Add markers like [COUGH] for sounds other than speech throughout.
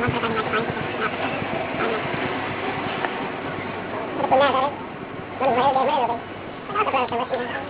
ماذا لم يفعل نفسه أنا قلت ماذا لم يعرض العاطفة كوسيلة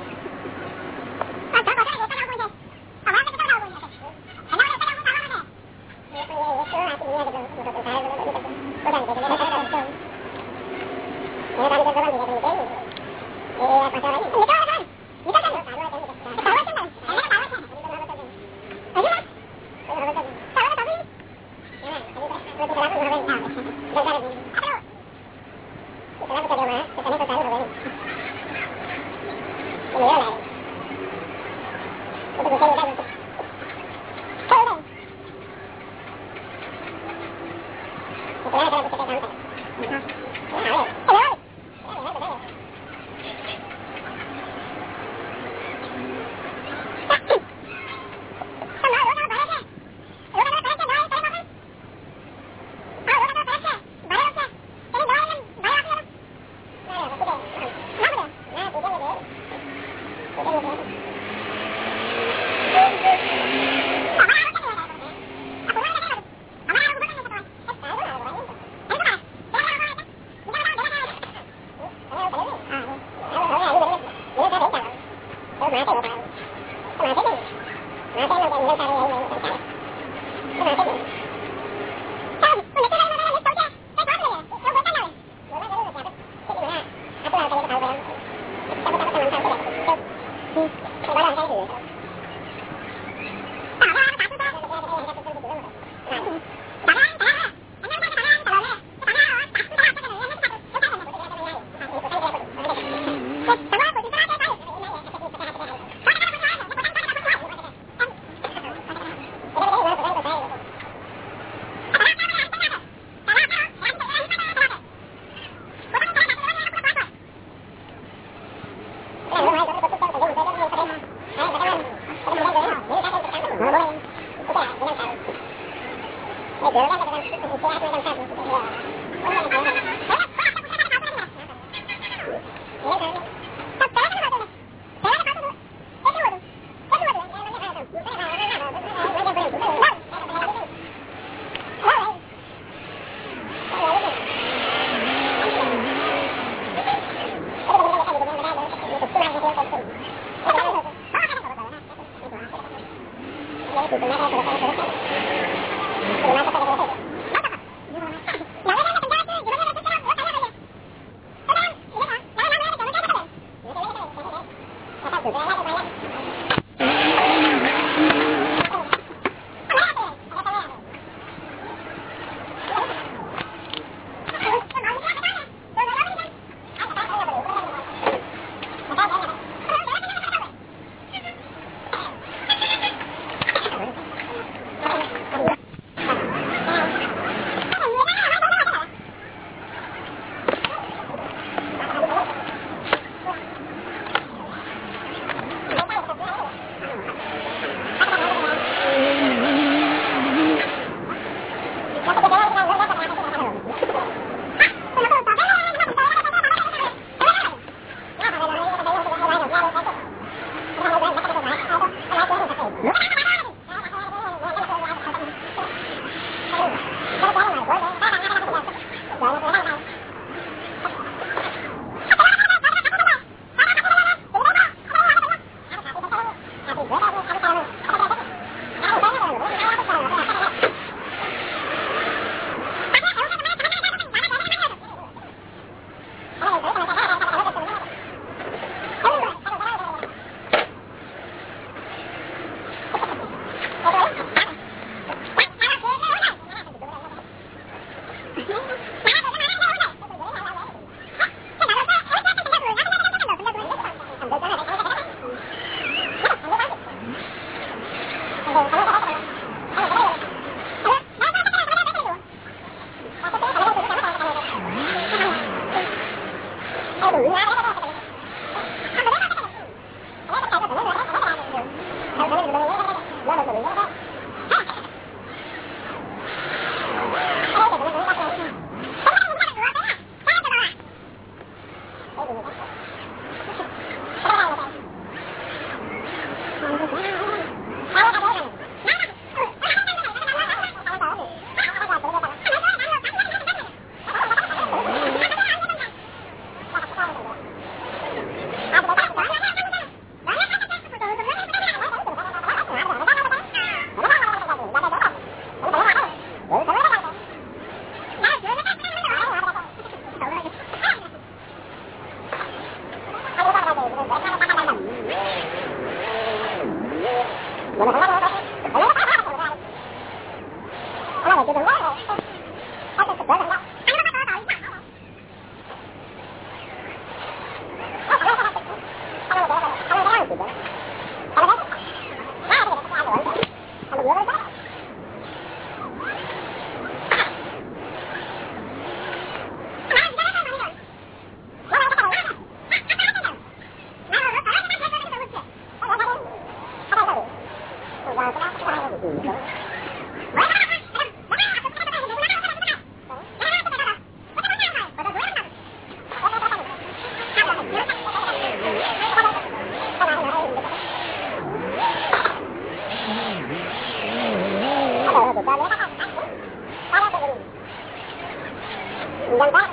What? back.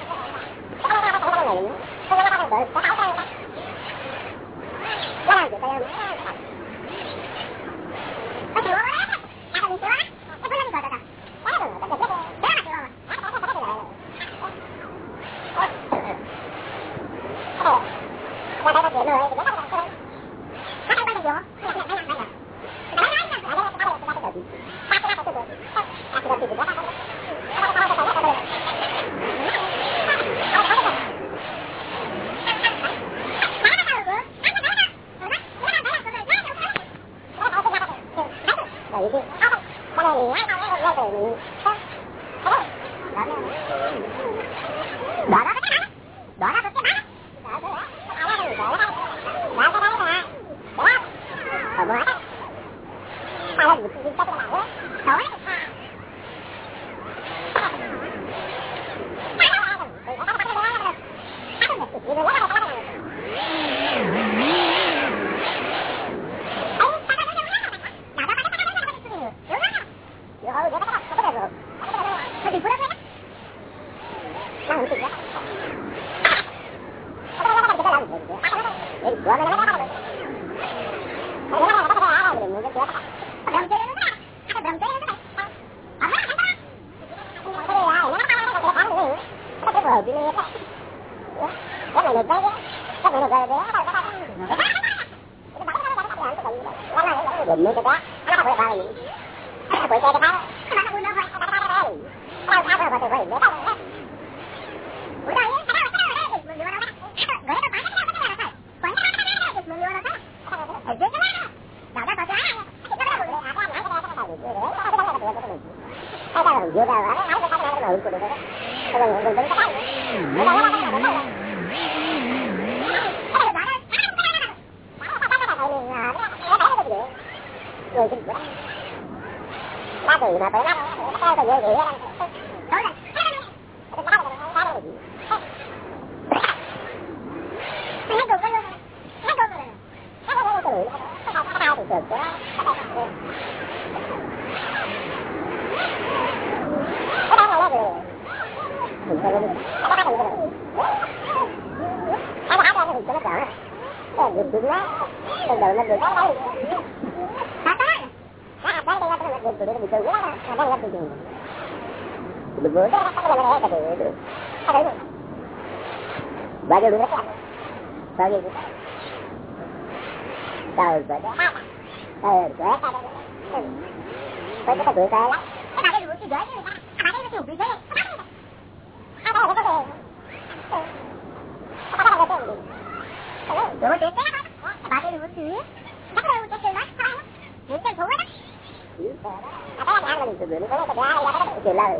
那你是不是在这走 vô tao đã lấy cái cái lượng của được đó cái lượng của được cái người thì ba từ mà tới năm theo từ vô thì Bagi mereka, bagi kita, tahu berdoa, tahu berdoa, tahu berdoa lah. Ada dulu tiga ini, ada dulu tiga ini, ada dulu tiga ini. Đúng rồi, bà đây một thứ. Chắc là một cái sự lắc thôi. Những cái thú đó. Ở đây là ăn là mình sử dụng, có cái đó là cái chuyện lời.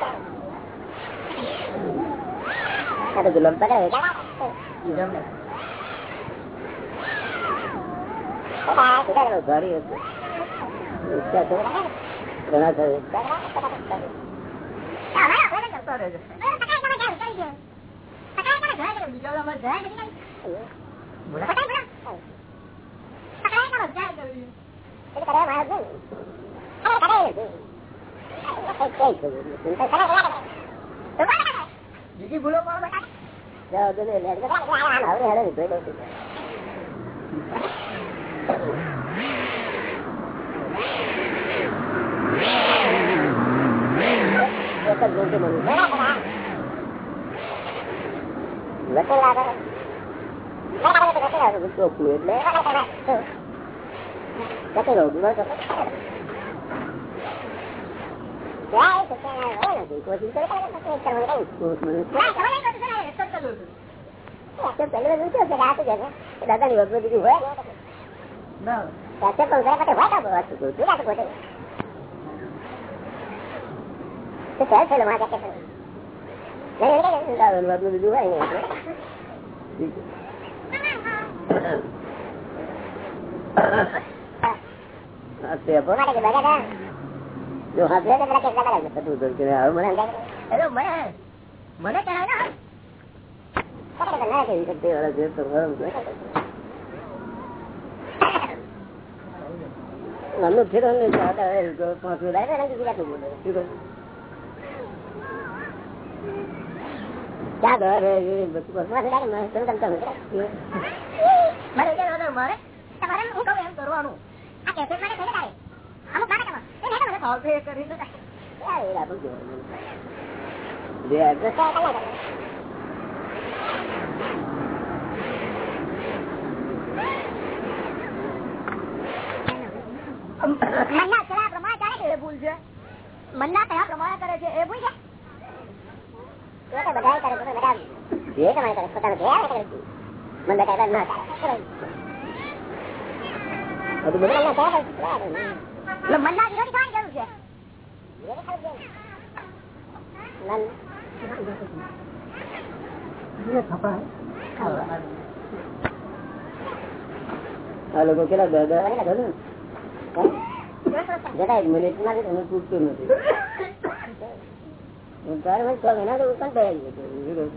yang jangan ada. Ada kata kata બીજી ભૂલો કોણ બતાવે કોશિશ કરે દાદા ની વગર બીજું હોય ના Kasi kung kaya pati wala ba wasu gudu da gudu. Su ta sai ma ta kace. Ne ne ne da wani wasu gudu wai ne. તે Ko ma da ke baga da. જો હાથ Sai da kake zaga da. તું તો કે હવે મને એટલે મને મને કહેવાય ને Kada da na ke yi. તે વાળા જે તો હરમ છે નલ્લો ફેરો ને ચાતા હે તો પાંચ Dai da nan ki da ku gudu. ક્યાં તમારે હું કહું એમ કરવાનું. આ કે મને મન્ના કયા એ ભૂલ છે મનના કયા પ્રમાણે કરે છે એ ભૂલ છે એ તો બધાય કરે છે બધા કરે પોતાનું ધ્યાન કરે છે મન બધા ના કરે બધું બધા બધું ના કરે મનના આ લોકો કેટલા દાદા જરા એક મિનિટમાં તમે પૂછતું નથી તારે ભાઈ છ મહિના તો કંટાળી ગયો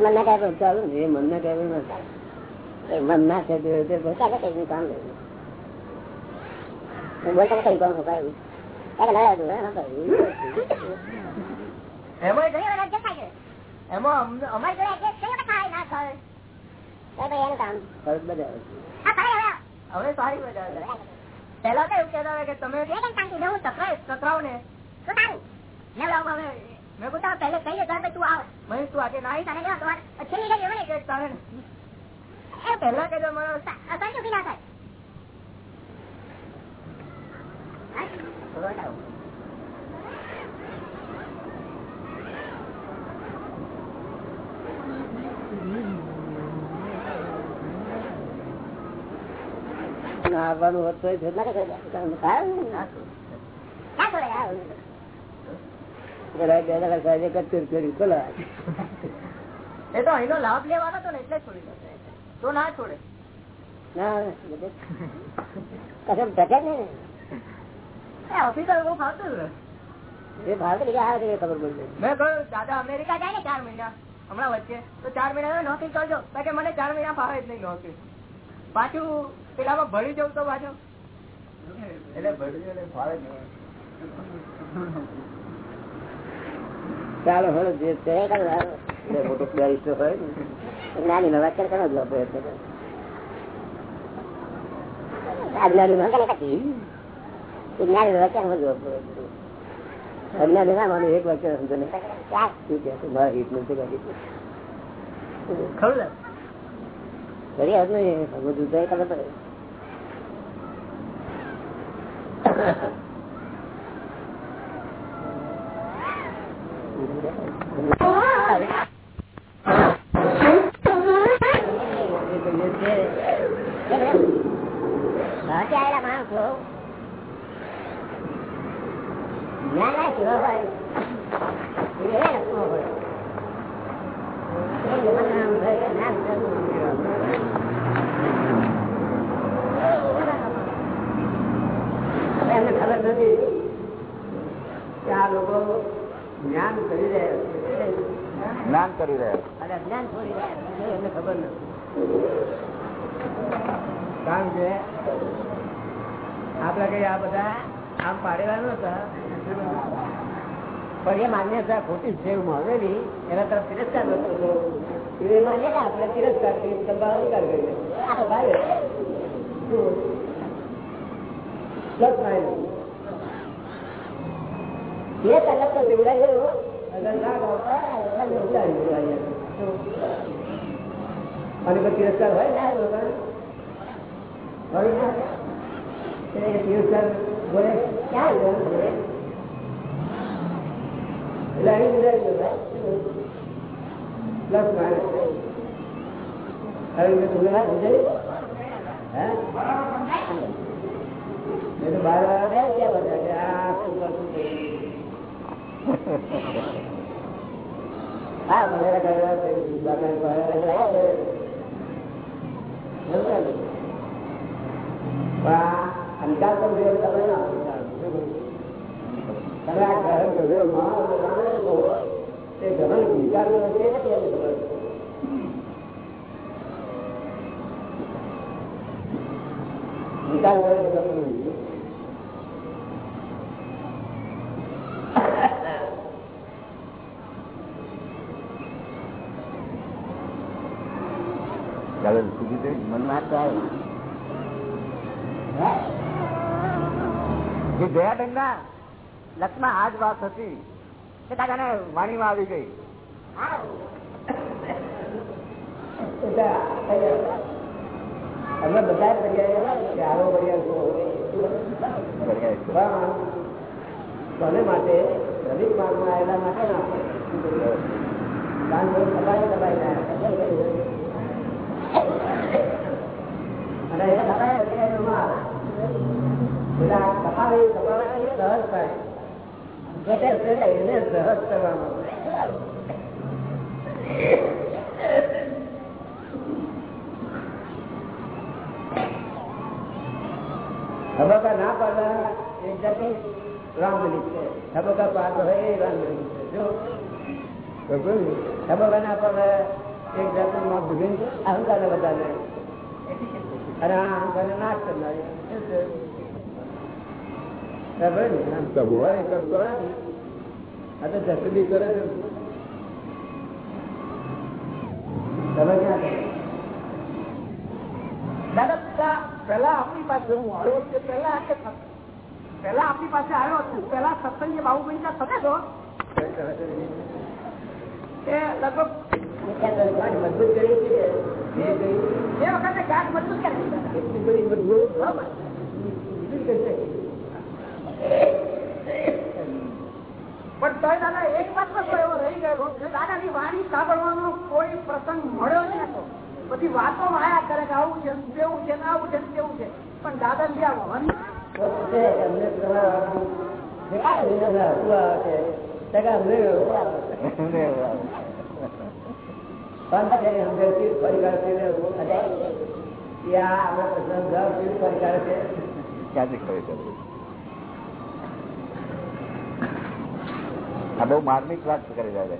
મન ના કહે ચાલુ ને એ મન ના કહેવું એ મન ના કહે તો તે પછી ક્યાં કઈ કામ લે હું બોલતા કઈ કામ કરાયું કાકે ના આવ્યું હે ના કરાયું એમાં ઘણી વાર adjust થાય છે એમાં અમને [LAUGHS] પેલા તો એવું હતા કે તમે હું ટકરાવ ને તારું? મેં કીધું પહેલે કહી દે તું આવ. મને તું આજે ના તને છેલ્લી ગઈ એવું કે તારે પહેલા કે ચૂકી ના થાય આવવાનું હોત તોય છે. ના કરે ક્યાં છોડે યાર પેલા બે દાડા સાહેબે કચેર કર્યું ખોલા. એ તો એનો લાભ લેવાનો હતો ને એટલે જ છોડી દો તો ના કસમ ટકે ને દાદા અમેરિકા જાય ને ચાર મહિના? હમણાં વચ્ચે. તો ચાર મહિના નોકરી કરજો. કે મને ચાર મહિના ફાવે જ નહીં નોકરી. પાછું પેલામાં ભળી જવું તો પાછું. એટલે ભળી ફાવે ચાલો હવે જે છે મોટો બેરિસ્ટર હોય ને. જ્ઞાની નો વાક્ય કરો જ પ્રયત્ન કરે. અજ્ઞાની નો કરે કઈ જ્ઞાની નો વાક્ય સમજવો પડે અજ્ઞાની ના માનું એક વાક્ય સમજો ને મારા હિત નથી કાઢી? ફરી આજ નહીં સમજવું એ ખબર પડે એ તો જે છે બહારથી આવેલા માણસો જ્ઞાન ના કેવો હોય એ રકમો હોય એ જીવનના હોય, જ્ઞાન હવે એમને ખબર નથી કે આ લોકો જ્ઞાન કરી રહ્યા છે. જ્ઞાન કરી રહ્યા અને અજ્ઞાન છોડી રહ્યા છે એમને ખબર નથી. કારણ કે આપડે કઈ આ બધા આમ પાડેલા નતા પણ એ માન્યતા ખોટી છે એવું મળેલી એના તરફ તિરસ્કાર નતો એ માન્યતા આપણે તિરસ્કાર કરી તમારો અધિકાર કરી આપણે ભાઈ પ્લસ માઇનસ એ કલાક તો દેવડાવ્યો અગર ના ગાવતા ઉડાડી દેવાય અને પછી તિરસ્કાર હોય ના લોકોને? હોય ના એટલે તિરસ્કાર બોલે ક્યાં જવાનું છે? એટલે અહીં ઉડાડી દેવાય પ્લસ માઇનસ હવે મેં તમને વાત સમજાવી? હે મને અંકાર તો તમે તમે આ જાણે છો તે ઘર વિચાર નથી નથી એની ખબર વિચાર કરે તો ખબર નથી. ચાલે સુધી તે મનમાં ગયા ટાઈમના લક્ષમાં આ જ વાત હતી કે દાદાને વાણીમાં આવી ગઈ. અમે બધા કોને માટે દલિત માર્ગમાં આવેલા માટે ના દાન બહુ દબાઈ દબાઈ અને એ દબાઈ પેલા દબાવી દબાવવાની સહજ થાય. એને સહજ કરવાનો. ધબકા ના પાડવા રામદલિત છે. ધબકા પાડ હોય એ રામદલિત છે. જો. ના પાડે, એક જાતનું માં ભૂગીન અહંકાર બધાને અને આ અહંકાર નાશ કરનારી. પેલા આપણી પાસે હું આવ્યો તે પહેલા કે પેલા આપણી પાસે આવ્યો હતો પેલા સત્સંગ બાબુભાઈ ના થતો એ લગભગ મજબૂત કરી છે એ વખતે ગાંઠ મજબૂત કરી એટલી બધી મજબૂત? બરાબર. શકે. પણ દાદા એક વાત તો એવો રહી ગયો કે દાદાની વાણી સાંભળવાનો કોઈ પ્રસંગ મળ્યો જ નતો બધી વાતો માયા કરે કે આવું છે, તેવું છે આવું છે, ને તેવું છે. પણ દાદા આ વહન પરિકાર છે? આ બહુ માર્મિક વાત કરી રહ્યા.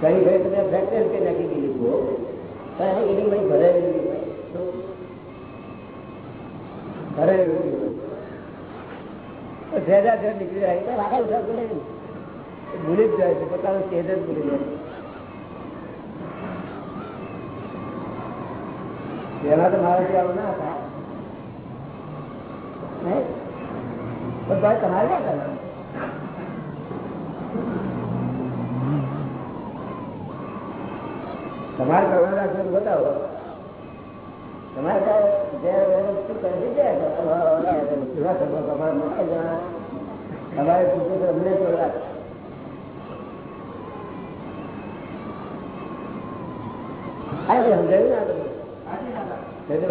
કઈ ભાઈ તમે ફેક્ટર કે નાખી દીધી છો એની ભાઈ ભરાયેલી. ભરાયેલી હોય. તો નીકળી જાય ભૂલી જ જાય છે પોતાનો સ્ટેજ જ ભૂલી જાય પેલા તો મારા આવું ના હતા પણ ભાઈ તમારે ક્યાં કરવાનું તમારે કરવાના રાખવાનું બતાવો તમારે શું કરી છે તમારે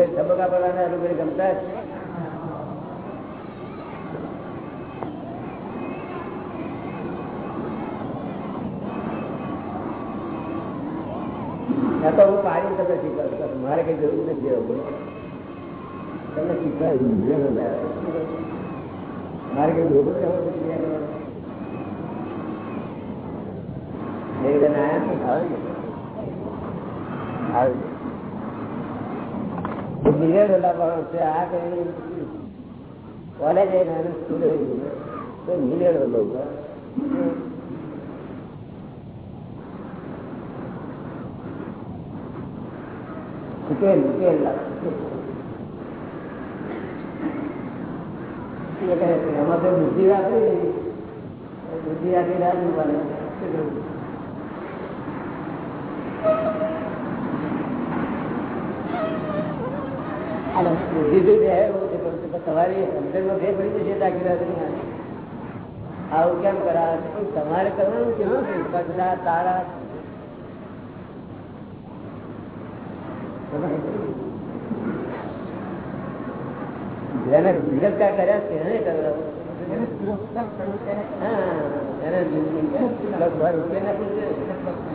તબક્કા ગમતા જ. તો હું પાડી તમને શીખવાડું મારે કઈ જરૂર નથી. તમને શીખવાય મારે કઈ કઈ કોલેજ મિલિયન લોકો ઉકેલ ઉકેલ એમાં તો બુદ્ધિ રાખી બુદ્ધિ રાખી રાખવું પડે બુદ્ધિ તો બે એવું છે પણ તમારી સમજણમાં બે પડી જશે દાખલા આવું કેમ કરાવે છે તમારે કરવાનું કેવું છે કચરા તારા જેને તિરસ્કાર કર્યા તેને કરાવો હા એને રૂપિયા ત્રીસ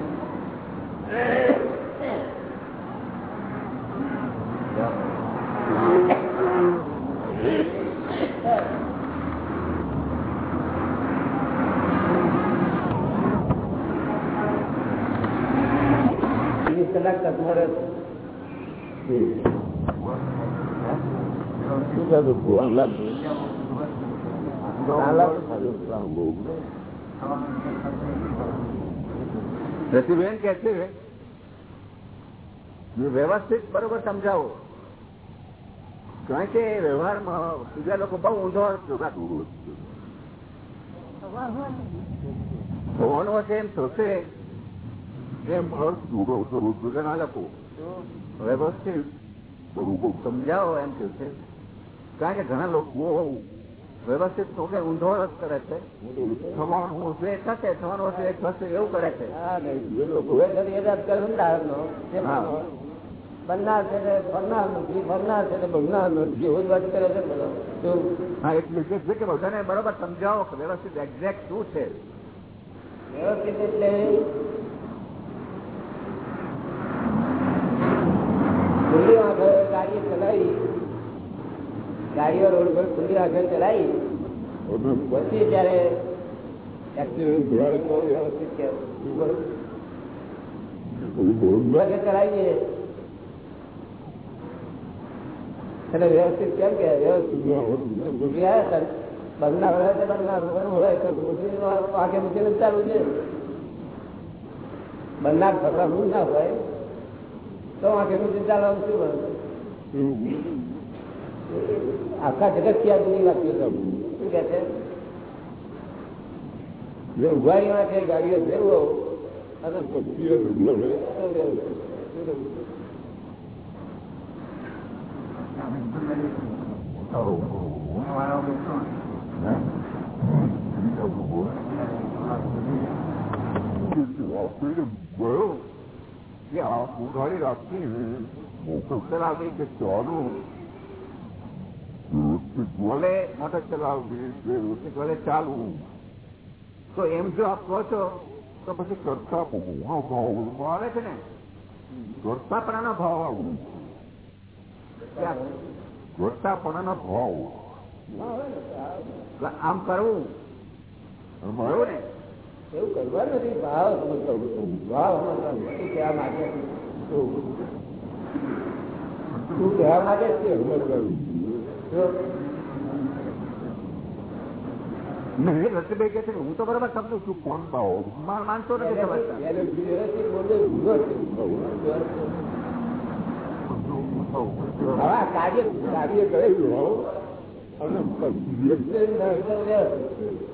રસીબેન કે છે? વ્યવસ્થિત બરોબર સમજાવો. કારણ કે વ્યવહારમાં બીજા લોકો બહુ ઊંધો હોવાનો હશે એમ થશે. એમ લખો વ્યવસ્થિત. સમજાવો એમ થશે કારણ કે ઘણા લોકો વ્યવસ્થિત લોકો ઊંધો રસ કરે છે. થવાનું દ્વેષ થશે થવાનું દ્વેષ થશે એવું કરે છે. બનનાર છે ફરનાર નથી ફરનાર છે ભગનાર નથી એવું વાત કરે છે હા એટલે કે બધાને બરોબર સમજાવો કે વ્યવસ્થિત એક્ઝેક્ટ શું છે. વ્યવસ્થિત એટલે કાર્ય ચલાવી ગાડીઓ રોડ પર ખુલ્લી રાખે ચલાવી. પછી ત્યારે વ્યવસ્થિત કહેવાય ચલાવીએ. એટલે વ્યવસ્થિત કેમ કે વ્યવસ્થિત તો બગના હોય તો આગે મૂકીને ચાલુ છે બનનાર ફરવાનું ના હોય તો આગે મૂકીને ચાલવાનું શું આખા જગતથી આ જુદી વાક્યો છે. શું કે છે? જે ઉઘાડી માટે ગાડીઓ ફેરવો અને ભલે મોટર ચલાવવી ભલે ચાલવું. તો એમ જો આપ કહો છો તો પછી કરતા ભાવ આવે છે ને. કરતાપણાનો ભાવ આવું. કરતાપણાનો ભાવ. આમ કરવું. બરોબર ને? એવું કરવા નથી. ભાવ ભાવ કહેવા માંગે તું કહેવા માંગે છે? રસીભાઈ કે છે હું તો બરાબર સમજુ છું કોણ પાઓ માર માનતો નથી કાર્ય કરેલું હોવ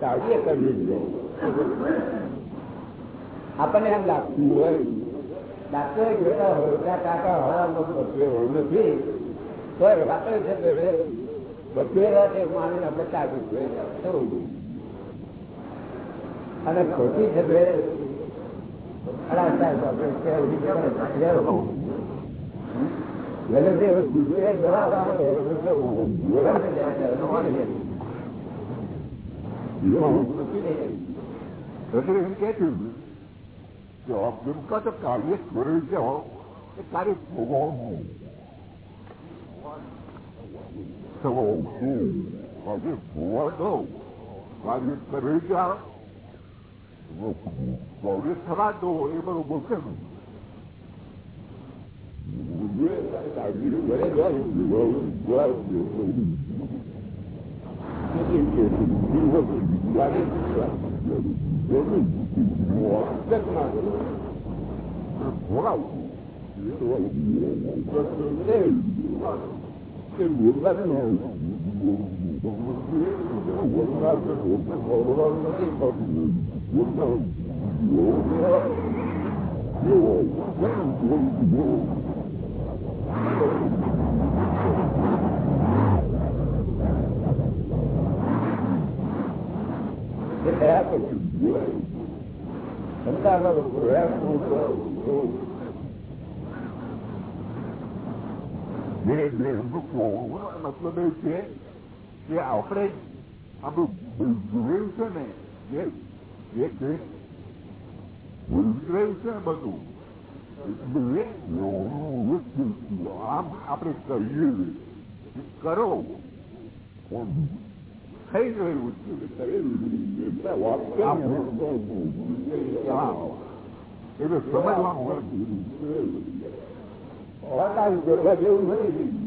કાર્ય આપણને એમ લાગતું હોય. ડાક્ટરે જોતા હોય કાકા બદલેવો નથી. તો આપણે છે બધે. બદલેલા છે માનીને આપણે કાઢવું જોઈએ અને ખોટી છે તે અલા સાહેબ આપણે કહેવું વેલંદી વસ્તુ જોઈએ રસીભાઈ એમ કે છે કે છે કહો તો કાર્ય સ્મરણ છે એ કાર્ય ભોગવવાનું થવો આજે ભોવા દો આજે કરી હવે થવા દો એ બરોબર છે ને It happened. And that a do Brasil também. છે ભૂલ છે બધું આમ આપણે કહીએ કરો થઈ ગયું એટલે સમજવાનું કરવા જેવું નથી